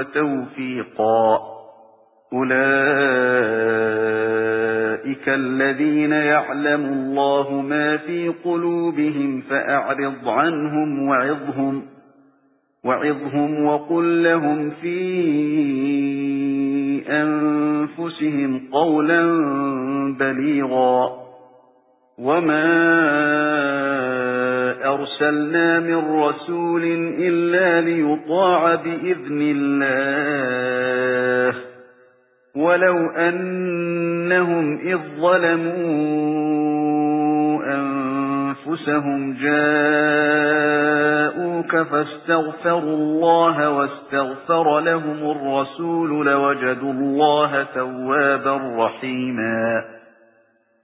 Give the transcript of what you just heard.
وَتَوْفِيقًا. أُولَئِكَ الَّذِينَ يَعْلَمُ اللَّهُ مَا فِي قُلُوبِهِمْ فَأَعْرِضْ عَنْهُمْ وَعِظْهُمْ وَعِظْهُمْ وَقُل لَّهُمْ فِي أَنفُسِهِمْ قَوْلًا بَلِيغًا. وَمَا أَرْسَلْنَا مِن رَّسُولٍ إِلَّا لِيُطَاعَ بِإِذْنِ اللَّهِ. وَلَوْ أَنَّهُمْ إِذ ظَلَمُوا أَنفُسَهُمْ جَاءُوكَ فَاسْتَغْفَرُوا اللَّهَ وَاسْتَغْفَرَ لَهُمُ الرَّسُولُ لَوَجَدُوا اللَّهَ تَوَّابًا رَّحِيمًا.